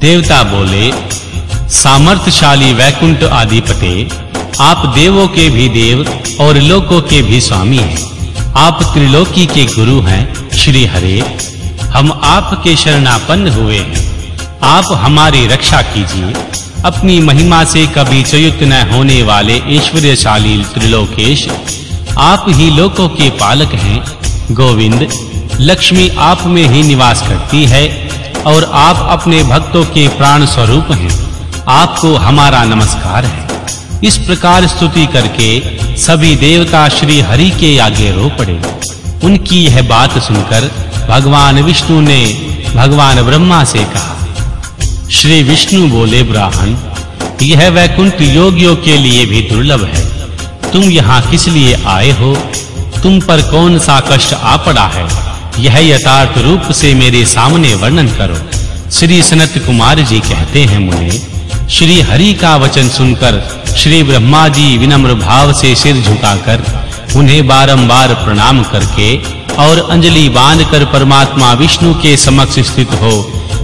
देवता बोले, सामर्थ्यशाली वैकुंठ आदिपते, आप देवों के भी देव और लोकों के भी स्वामी हैं। आप त्रिलोकी के गुरु हैं, श्री हरे। हम आपके शरणापन्न हुए हैं। आप हमारी रक्षा कीजिए। अपनी महिमा से कभी च्युत न होने वाले ऐश्वर्यशाली त्रिलोकेश, आप ही लोकों के पालक हैं। गोविंद, लक्ष्मी आप में ही निवास करती है। और आप अपने भक्तों के प्राण स्वरूप हैं। आपको हमारा नमस्कार है। इस प्रकार स्तुति करके सभी देवता श्री हरि के आगे रो पड़े। उनकी यह बात सुनकर भगवान विष्णु ने भगवान ब्रह्मा से कहा, श्री विष्णु बोले, ब्राह्मण, यह वैकुंठ योगियों के लिए भी दुर्लभ है। तुम यहाँ किस लिए आए हो? तुम पर कौन सा कष्ट आ पड़ा है? यह यथार्थ रूप से मेरे सामने वर्णन करो। श्री सनत कुमार जी कहते हैं मुने, श्री हरि का वचन सुनकर श्री ब्रह्मा जी विनम्र भाव से सिर झुकाकर उन्हें बारंबार प्रणाम करके और अंजलि बांधकर परमात्मा विष्णु के समक्ष स्थित हो,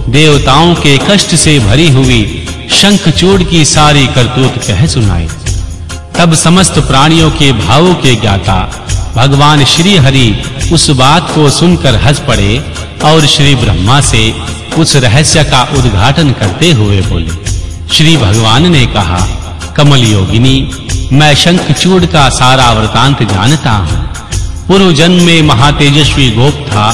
देवताओं के कष्ट से भरी हुई शंखचूड़ की सारी करतूत कह सुनाई। तब समस्त प्राणियों के भावों के ज्ञाता भगवान श्री हरि उस बात को सुनकर हंस पड़े और श्री ब्रह्मा से उस रहस्य का उद्घाटन करते हुए बोले। श्री भगवान ने कहा, कमल योगिनी, मैं शंखचूड़ का सारा वृतांत जानता हूँ। पूर्व जन्म में महातेजस्वी गोप था,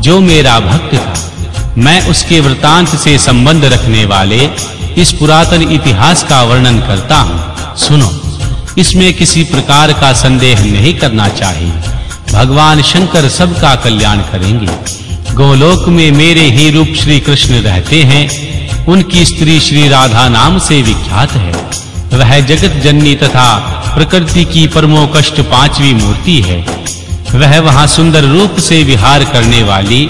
जो मेरा भक्त था। मैं उसके वृतांत से संबंध रखने वाले इस पुरातन इतिहास का वर्णन करता हूँ। सुनो। इसमें किसी प्रकार का संदेह नहीं करना चाहिए। भगवान शंकर सबका कल्याण करेंगे। गोलोक में मेरे ही रूप श्री कृष्ण रहते हैं। उनकी स्त्री श्री राधा नाम से विख्यात है। वह जगत जननी तथा प्रकृति की परमो कष्ट पांचवी मूर्ति है। वह वहाँ सुंदर रूप से विहार करने वाली,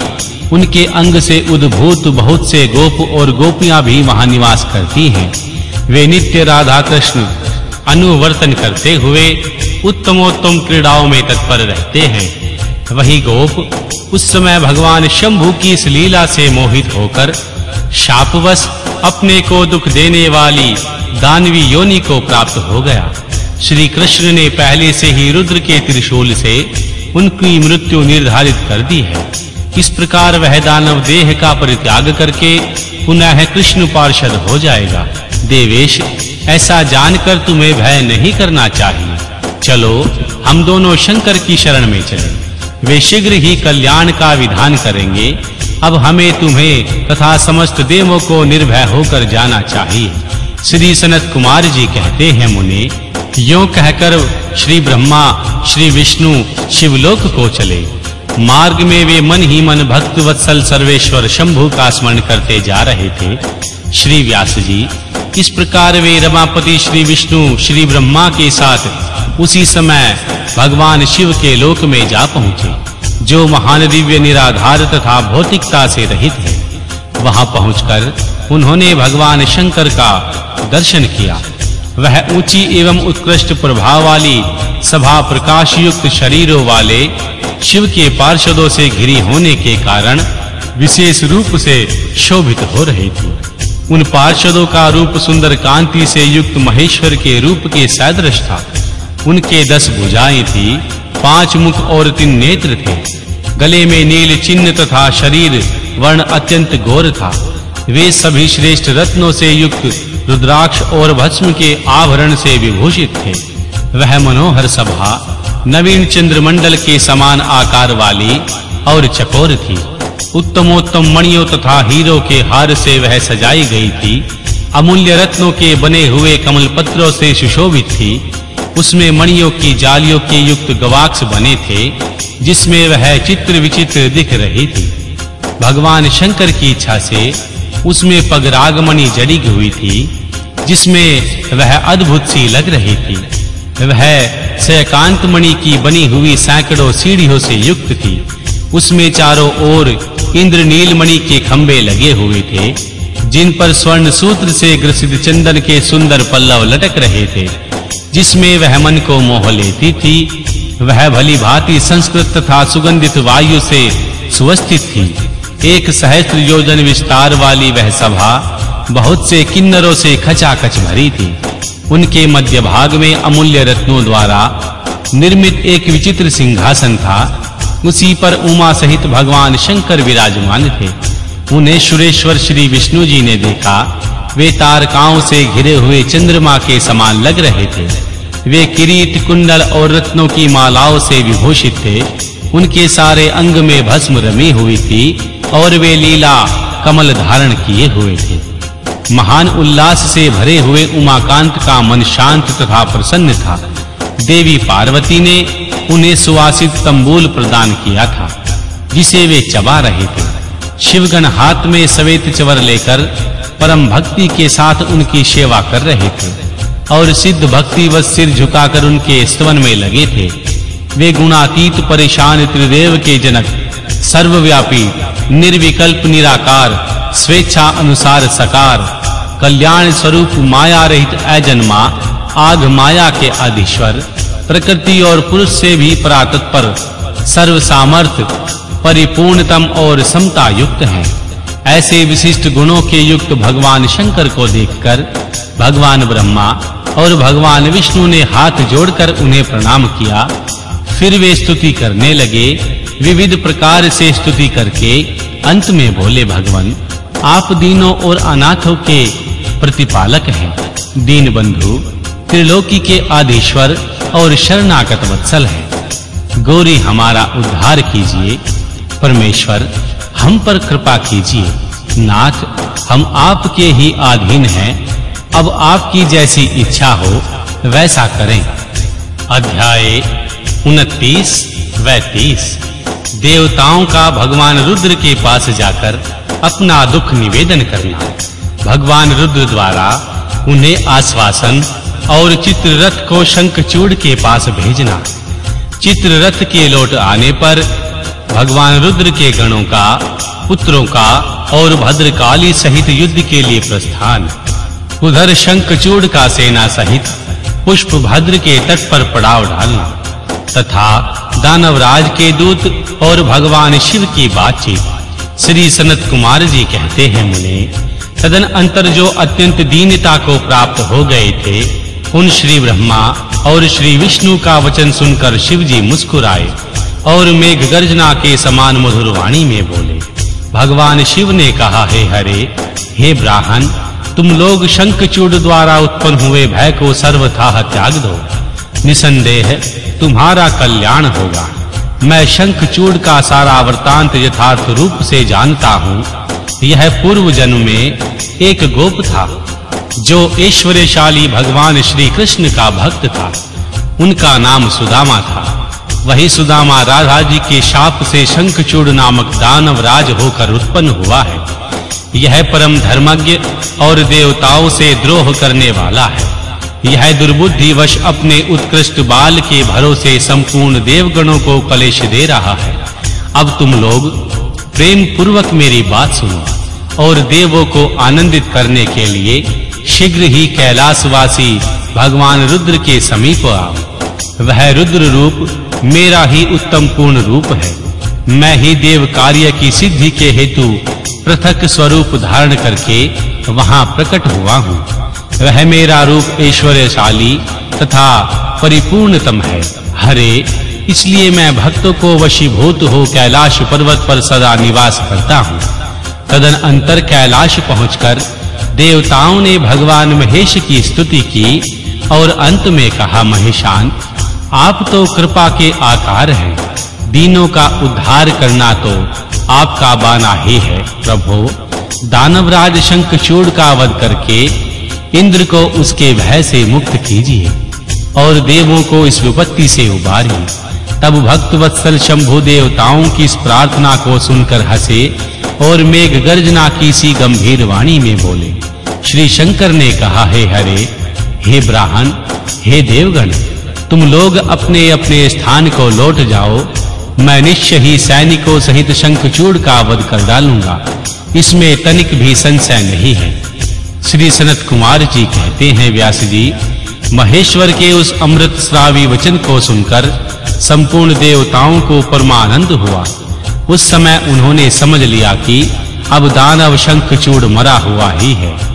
उनके अंग से उद्भूत बहुत से गोप और गोपियाँ भी वहाँ निवास करती हैं। वे नित्य राधा कृष्ण अनुवर्तन करते हुए उत्तमोत्तम क्रीड़ाओं में तत्पर रहते हैं। वही गोप उस समय भगवान शंभु की इस लीला से मोहित होकर शापवश अपने को दुख देने वाली दानवी योनि को प्राप्त हो गया। श्री कृष्ण ने पहले से ही रुद्र के त्रिशूल से उनकी मृत्यु निर्धारित कर दी है। इस प्रकार वह दानव देह का परित्याग करके पुनः कृष्ण पार्षद हो जाएगा। देवेश ऐसा जानकर तुम्हें भय नहीं करना चाहिए। चलो, हम दोनों शंकर की शरण में चलें। वे शीघ्र ही कल्याण का विधान करेंगे। अब हमें तुम्हें तथा समस्त देवों को निर्भय होकर जाना चाहिए। श्री सनत कुमार जी कहते हैं, मुने, यों कहकर श्री ब्रह्मा, श्री विष्णु, शिवलोक को चले। मार्ग में वे मन ही मन भक्त वत्सल सर्वेश्वर शंभु का स्मरण करते जा रहे थे। श्री व्यास जी इस प्रकार वे रमापति श्री विष्णु, श्री ब्रह्मा के साथ उसी समय भगवान शिव के लोक में जा पहुँचे, जो महान दिव्य निराधार तथा भौतिकता से रहित है। वहाँ पहुंचकर उन्होंने भगवान शंकर का दर्शन किया। वह ऊँची एवं उत्कृष्ट प्रभाव वाली, सभा प्रकाश युक्त शरीरों वाले शिव के पार्षदों से घिरी होने के कारण विशेष रूप से शोभित हो रही थी। उन पार्षदों का रूप सुंदर कांति से युक्त महेश्वर के रूप के सदृश था। उनके दस भुजाएँ थी, पाँच मुख और तीन नेत्र थे। गले में नील चिन्ह तथा शरीर वर्ण अत्यंत गोर था। वे सभी श्रेष्ठ रत्नों से युक्त रुद्राक्ष और भस्म के आभरण से विभूषित थे। वह मनोहर सभा, नवीन चंद्रमंडल के समान आकार वाली और चकोर थी। उत्तमोत्तम मणियों तथा हीरो के हार से वह सजाई गई थी। अमूल्य रत्नों के बने हुए कमल पत्रों से सुशोभित थी। उसमें मणियों की जालियों के युक्त गवाक्ष बने थे, जिसमें वह चित्र विचित्र दिख रही थी। भगवान शंकर की इच्छा से उसमें पगरागमणि जड़ी हुई थी, जिसमें वह अद्भुत सी लग रही थी। वह सैकांत मणि की बनी हुई सैकड़ों सीढ़ियों से युक्त थी। उसमें चारों ओर इंद्र नील मणि के खंभे लगे हुए थे, जिन पर स्वर्ण सूत्र से ग्रसित चंदन के सुंदर पल्लव लटक रहे थे, जिसमें वह मन को मोह लेती थी। वह भली भांति संस्कृत तथा सुगंधित वायु से सुवस्थित थी। एक सहस्त्र योजन विस्तार वाली वह सभा बहुत से किन्नरों से खचाखच भरी थी। उनके मध्य भाग में अमूल्य रत्नों द्वारा निर्मित एक विचित्र सिंहासन था उसी पर उमा सहित भगवान शंकर विराजमान थे। उन्हें सुरेश्वर श्री विष्णु जी ने देखा। वे तारकाओं से घिरे हुए चंद्रमा के समान लग रहे थे। वे किरीट, कुंडल और रत्नों की मालाओं से विभूषित थे। उनके सारे अंग में भस्म रमी हुई थी और वे लीला, कमल धारण किए हुए थे। महान उल्लास से भरे हुए उमाकांत का मन शांत तथा प्रसन्न था। देवी पार्वती ने उन्हें सुवासित तंबूल प्रदान किया था, जिसे वे चबा रहे थे। शिवगण हाथ में सवेत चवर लेकर परम भक्ति के साथ उनकी सेवा कर रहे थे और सिद्ध भक्ति व सिर झुकाकर उनके स्तवन में लगे थे। वे गुणातीत परेशान त्रिदेव के जनक, सर्वव्यापी, निर्विकल्प, निराकार, स्वेच्छा अनुसार सकार, कल्याण स्वरूप माया रहित अजन्मा आग माया के आदिश्वर प्रकृति और पुरुष से भी परातत्पर सर्व सामर्थ्य परिपूर्णतम और समता युक्त हैं। ऐसे विशिष्ट गुणों के युक्त भगवान शंकर को देखकर भगवान ब्रह्मा और भगवान विष्णु ने हाथ जोड़कर उन्हें प्रणाम किया। फिर वे स्तुति करने लगे। विविध प्रकार से स्तुति करके अंत में बोले, भगवान, आप दीनों और अनाथों के प्रतिपालक हैं। दीन बंधु त्रिलोकी के आधीश्वर और शरणागत वत्सल हैं। गौरी हमारा उद्धार कीजिए। परमेश्वर, हम पर कृपा कीजिए। नाथ, हम आपके ही अधीन हैं। अब आपकी जैसी इच्छा हो, वैसा करें। अध्याय 29 व 30 देवताओं का भगवान रुद्र के पास जाकर अपना दुख निवेदन करना। भगवान रुद्र द्वारा उन्हें आश्वासन और चित्ररथ को शंखचूड़ के पास भेजना। चित्ररथ के लौट आने पर भगवान रुद्र के गणों का, पुत्रों का और भद्रकाली सहित युद्ध के लिए प्रस्थान। उधर शंखचूड़ का सेना सहित पुष्प भद्र के तट पर पड़ाव डालना तथा दानवराज के दूत और भगवान शिव की बातचीत, श्री सनत कुमार जी कहते हैं मुने। तदन अंतर जो अत्यंत दीनता को प्राप्त हो गए थे उन श्री ब्रह्मा और श्री विष्णु का वचन सुनकर शिव जी मुस्कुराए और मेघ गर्जना के समान मधुर वाणी में बोले, भगवान शिव ने कहा, हे हरे, हे ब्राह्मण, तुम लोग शंखचूड़ द्वारा उत्पन्न हुए भय को सर्वथा त्याग दो। निसंदेह, तुम्हारा कल्याण होगा। मैं शंखचूड़ का सारा वृतांत यथार्थ रूप से जानता हूँ। यह पूर्व जन्म में एक गोप था। जो ऐश्वर्यशाली भगवान श्री कृष्ण का भक्त था, उनका नाम सुदामा था। वही सुदामा राधा जी के शाप से शंखचूड़ नामक दानव राज होकर उत्पन्न हुआ है। यह परम धर्मज्ञ और देवताओं से द्रोह करने वाला है। यह दुर्बुद्धिवश अपने उत्कृष्ट बाल के भरोसे संपूर्ण देवगणों को कलेश दे रहा है। अब तुम लोग प्रेम पूर्वक मेरी बात सुनो और देवों को आनंदित करने के लिए शीघ्र ही कैलाशवासी भगवान रुद्र के समीप आओ। वह रुद्र रूप मेरा ही उत्तम पूर्ण रूप है। मैं ही देव कार्य की सिद्धि के हेतु पृथक स्वरूप धारण करके वहाँ प्रकट हुआ हूँ। वह मेरा रूप ऐश्वर्यशाली तथा परिपूर्णतम है। हरे, इसलिए मैं भक्तों को वशीभूत हो कैलाश पर्वत पर सदा निवास करता हूँ। तदन अंतर कैलाश पहुंचकर देवताओं ने भगवान महेश की स्तुति की और अंत में कहा, महेशान, आप तो कृपा के आकार हैं। दीनों का उद्धार करना तो आपका बाना ही है। प्रभु, दानवराज शंखचूड़ का वध करके इंद्र को उसके भय से मुक्त कीजिए और देवों को इस विपत्ति से उबारिए। तब भक्त वत्सल शंभु देवताओं की इस प्रार्थना को सुनकर हंसे और मेघ गर्जना की सी गंभीर वाणी में बोले श्री शंकर ने कहा, हे हरे, हे ब्राह्मण, हे देवगण, तुम लोग अपने अपने स्थान को लौट जाओ। मैं निश्चय ही सैनिकों सहित शंखचूड़ का वध कर डालूँगा। इसमें तनिक भी संशय नहीं है। श्री सनत कुमार जी कहते हैं, व्यास जी, महेश्वर के उस अमृत श्रावी वचन को सुनकर संपूर्ण देवताओं को परमानंद हुआ। उस समय उन्होंने समझ लिया कि अब दानव शंखचूड़ मरा हुआ ही है।